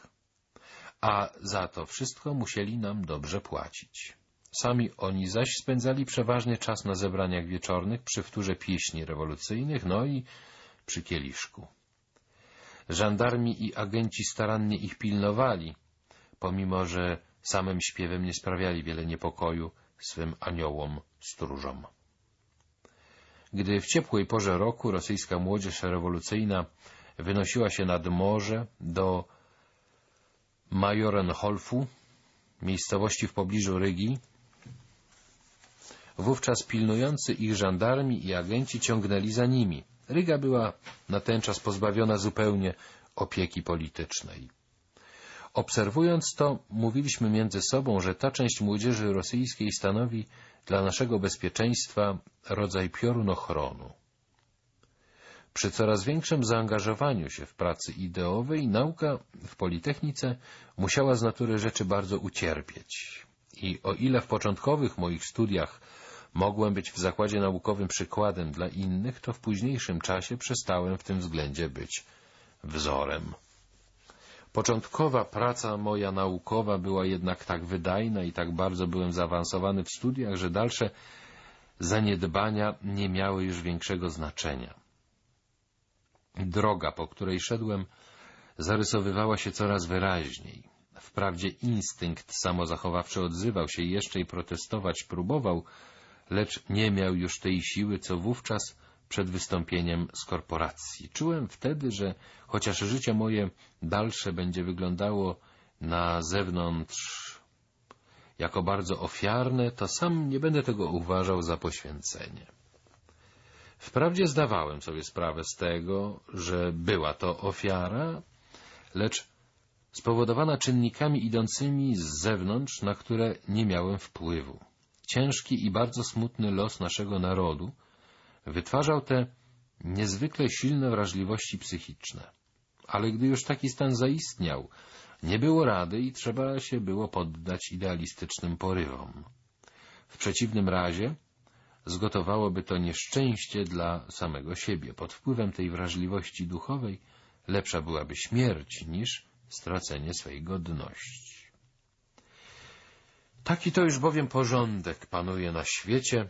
A za to wszystko musieli nam dobrze płacić. Sami oni zaś spędzali przeważnie czas na zebraniach wieczornych przy wtórze pieśni rewolucyjnych, no i przy kieliszku. Żandarmi i agenci starannie ich pilnowali, pomimo że samym śpiewem nie sprawiali wiele niepokoju swym aniołom stróżom. Gdy w ciepłej porze roku rosyjska młodzież rewolucyjna wynosiła się nad morze do Majorenholfu, miejscowości w pobliżu Rygi, wówczas pilnujący ich żandarmi i agenci ciągnęli za nimi. Ryga była na ten czas pozbawiona zupełnie opieki politycznej. Obserwując to, mówiliśmy między sobą, że ta część młodzieży rosyjskiej stanowi dla naszego bezpieczeństwa rodzaj piorunochronu. Przy coraz większym zaangażowaniu się w pracy ideowej nauka w Politechnice musiała z natury rzeczy bardzo ucierpieć. I o ile w początkowych moich studiach mogłem być w zakładzie naukowym przykładem dla innych, to w późniejszym czasie przestałem w tym względzie być wzorem. Początkowa praca moja naukowa była jednak tak wydajna i tak bardzo byłem zaawansowany w studiach, że dalsze zaniedbania nie miały już większego znaczenia. Droga, po której szedłem, zarysowywała się coraz wyraźniej. Wprawdzie instynkt samozachowawczy odzywał się jeszcze i protestować próbował, lecz nie miał już tej siły, co wówczas przed wystąpieniem z korporacji. Czułem wtedy, że chociaż życie moje dalsze będzie wyglądało na zewnątrz jako bardzo ofiarne, to sam nie będę tego uważał za poświęcenie. Wprawdzie zdawałem sobie sprawę z tego, że była to ofiara, lecz spowodowana czynnikami idącymi z zewnątrz, na które nie miałem wpływu. Ciężki i bardzo smutny los naszego narodu wytwarzał te niezwykle silne wrażliwości psychiczne. Ale gdy już taki stan zaistniał, nie było rady i trzeba się było poddać idealistycznym porywom. W przeciwnym razie zgotowałoby to nieszczęście dla samego siebie. Pod wpływem tej wrażliwości duchowej lepsza byłaby śmierć niż stracenie swej godności. Taki to już bowiem porządek panuje na świecie,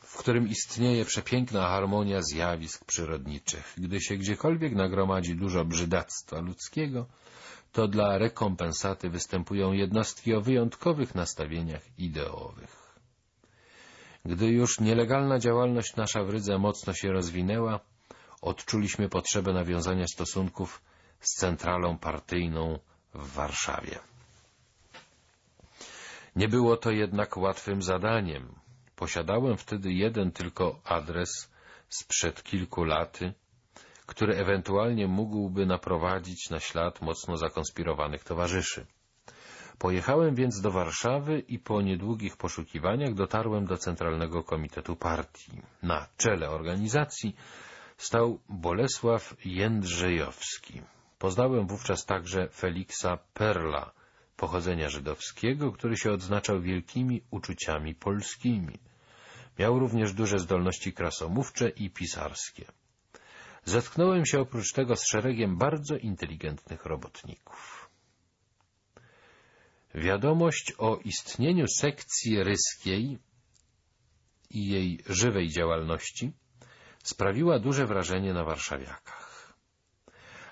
w którym istnieje przepiękna harmonia zjawisk przyrodniczych. Gdy się gdziekolwiek nagromadzi dużo brzydactwa ludzkiego, to dla rekompensaty występują jednostki o wyjątkowych nastawieniach ideowych. Gdy już nielegalna działalność nasza w Rydze mocno się rozwinęła, odczuliśmy potrzebę nawiązania stosunków z centralą partyjną w Warszawie. Nie było to jednak łatwym zadaniem. Posiadałem wtedy jeden tylko adres sprzed kilku laty, który ewentualnie mógłby naprowadzić na ślad mocno zakonspirowanych towarzyszy. Pojechałem więc do Warszawy i po niedługich poszukiwaniach dotarłem do Centralnego Komitetu Partii. Na czele organizacji stał Bolesław Jędrzejowski. Poznałem wówczas także Feliksa Perla, pochodzenia żydowskiego, który się odznaczał wielkimi uczuciami polskimi. Miał również duże zdolności krasomówcze i pisarskie. Zetknąłem się oprócz tego z szeregiem bardzo inteligentnych robotników. Wiadomość o istnieniu sekcji ryskiej i jej żywej działalności sprawiła duże wrażenie na warszawiakach.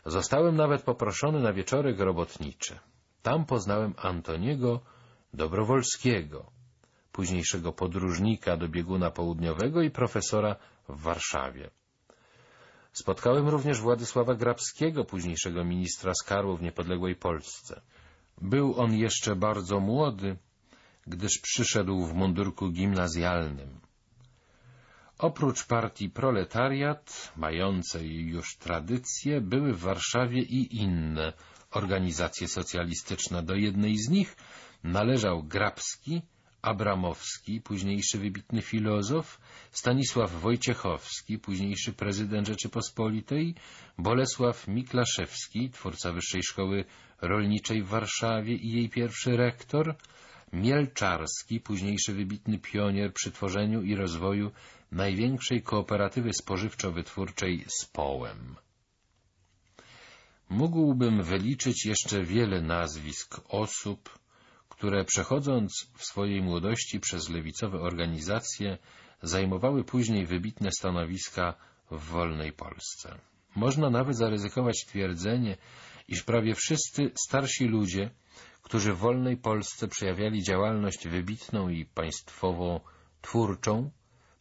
Zostałem nawet poproszony na wieczorek robotniczy. Tam poznałem Antoniego Dobrowolskiego, późniejszego podróżnika do bieguna południowego i profesora w Warszawie. Spotkałem również Władysława Grabskiego, późniejszego ministra skarbu w niepodległej Polsce. Był on jeszcze bardzo młody, gdyż przyszedł w mundurku gimnazjalnym. Oprócz partii Proletariat, mającej już tradycję, były w Warszawie i inne organizacje socjalistyczne. Do jednej z nich należał Grabski, Abramowski, późniejszy wybitny filozof, Stanisław Wojciechowski, późniejszy prezydent Rzeczypospolitej, Bolesław Miklaszewski, twórca Wyższej Szkoły Rolniczej w Warszawie i jej pierwszy rektor, Mielczarski, późniejszy wybitny pionier przy tworzeniu i rozwoju największej kooperatywy spożywczo-wytwórczej z Połem. Mógłbym wyliczyć jeszcze wiele nazwisk osób, które przechodząc w swojej młodości przez lewicowe organizacje zajmowały później wybitne stanowiska w wolnej Polsce. Można nawet zaryzykować twierdzenie, iż prawie wszyscy starsi ludzie, którzy w wolnej Polsce przejawiali działalność wybitną i państwowo twórczą,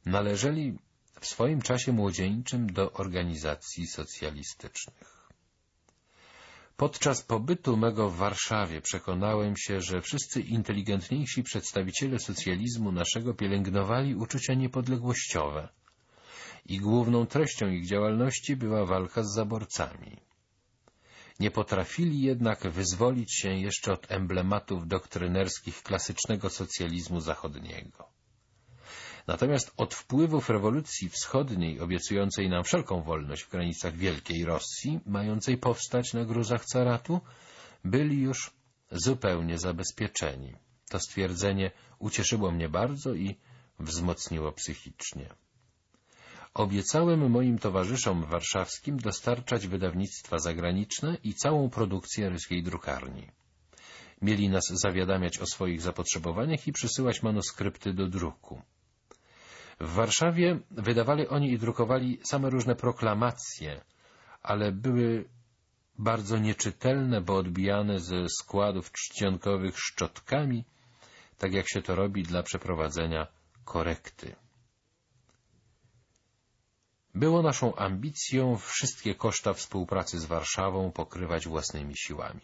należeli w swoim czasie młodzieńczym do organizacji socjalistycznych. Podczas pobytu mego w Warszawie przekonałem się, że wszyscy inteligentniejsi przedstawiciele socjalizmu naszego pielęgnowali uczucia niepodległościowe i główną treścią ich działalności była walka z zaborcami. Nie potrafili jednak wyzwolić się jeszcze od emblematów doktrynerskich klasycznego socjalizmu zachodniego. Natomiast od wpływów rewolucji wschodniej, obiecującej nam wszelką wolność w granicach Wielkiej Rosji, mającej powstać na gruzach caratu, byli już zupełnie zabezpieczeni. To stwierdzenie ucieszyło mnie bardzo i wzmocniło psychicznie. Obiecałem moim towarzyszom warszawskim dostarczać wydawnictwa zagraniczne i całą produkcję ryskiej drukarni. Mieli nas zawiadamiać o swoich zapotrzebowaniach i przysyłać manuskrypty do druku. W Warszawie wydawali oni i drukowali same różne proklamacje, ale były bardzo nieczytelne, bo odbijane ze składów czcionkowych szczotkami, tak jak się to robi dla przeprowadzenia korekty. Było naszą ambicją wszystkie koszta współpracy z Warszawą pokrywać własnymi siłami.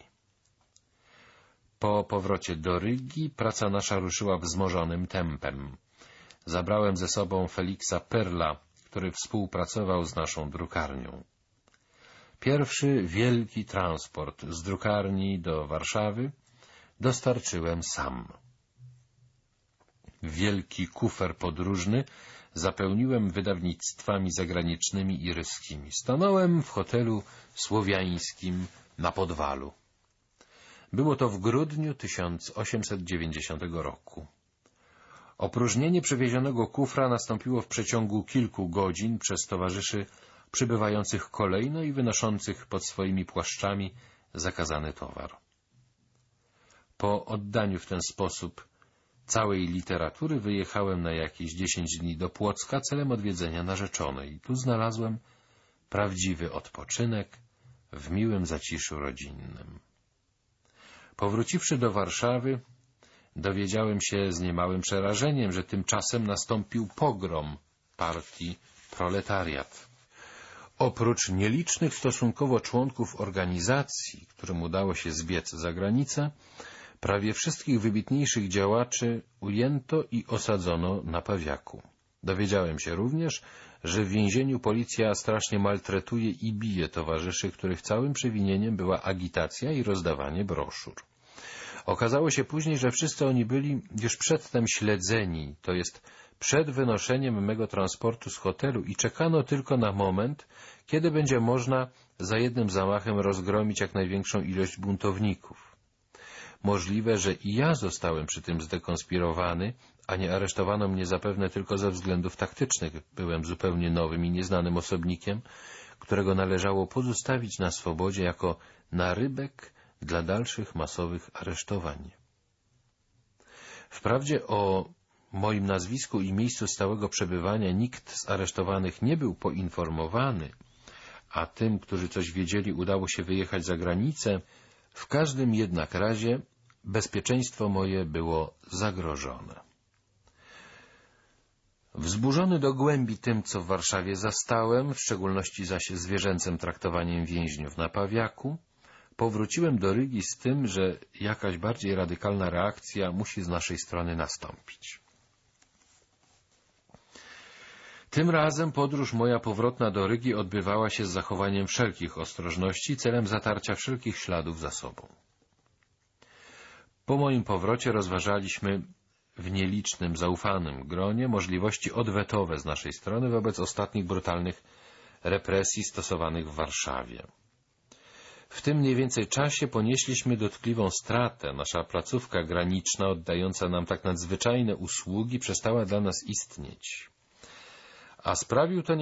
Po powrocie do Rygi praca nasza ruszyła wzmożonym tempem zabrałem ze sobą Feliksa Perla, który współpracował z naszą drukarnią. Pierwszy wielki transport z drukarni do Warszawy dostarczyłem sam. Wielki kufer podróżny zapełniłem wydawnictwami zagranicznymi i ryskimi. Stanąłem w hotelu słowiańskim na Podwalu. Było to w grudniu 1890 roku. Opróżnienie przywiezionego kufra nastąpiło w przeciągu kilku godzin przez towarzyszy przybywających kolejno i wynoszących pod swoimi płaszczami zakazany towar. Po oddaniu w ten sposób całej literatury wyjechałem na jakieś dziesięć dni do Płocka celem odwiedzenia narzeczonej. Tu znalazłem prawdziwy odpoczynek w miłym zaciszu rodzinnym. Powróciwszy do Warszawy, dowiedziałem się z niemałym przerażeniem, że tymczasem nastąpił pogrom partii proletariat. Oprócz nielicznych stosunkowo członków organizacji, którym udało się zbiec za granicę, prawie wszystkich wybitniejszych działaczy ujęto i osadzono na Pawiaku. Dowiedziałem się również, że w więzieniu policja strasznie maltretuje i bije towarzyszy, których całym przewinieniem była agitacja i rozdawanie broszur. Okazało się później, że wszyscy oni byli już przedtem śledzeni, to jest przed wynoszeniem mego transportu z hotelu i czekano tylko na moment, kiedy będzie można za jednym zamachem rozgromić jak największą ilość buntowników. Możliwe, że i ja zostałem przy tym zdekonspirowany, a nie aresztowano mnie zapewne tylko ze względów taktycznych. Byłem zupełnie nowym i nieznanym osobnikiem, którego należało pozostawić na swobodzie jako narybek dla dalszych masowych aresztowań. Wprawdzie o moim nazwisku i miejscu stałego przebywania nikt z aresztowanych nie był poinformowany, a tym, którzy coś wiedzieli, udało się wyjechać za granicę, w każdym jednak razie bezpieczeństwo moje było zagrożone. Wzburzony do głębi tym, co w Warszawie zastałem, w szczególności zaś zwierzęcym traktowaniem więźniów na Pawiaku, powróciłem do Rygi z tym, że jakaś bardziej radykalna reakcja musi z naszej strony nastąpić. Tym razem podróż moja powrotna do Rygi odbywała się z zachowaniem wszelkich ostrożności celem zatarcia wszelkich śladów za sobą. Po moim powrocie rozważaliśmy w nielicznym, zaufanym gronie możliwości odwetowe z naszej strony wobec ostatnich brutalnych represji stosowanych w Warszawie. W tym mniej więcej czasie ponieśliśmy dotkliwą stratę. Nasza placówka graniczna, oddająca nam tak nadzwyczajne usługi, przestała dla nas istnieć. A sprawił to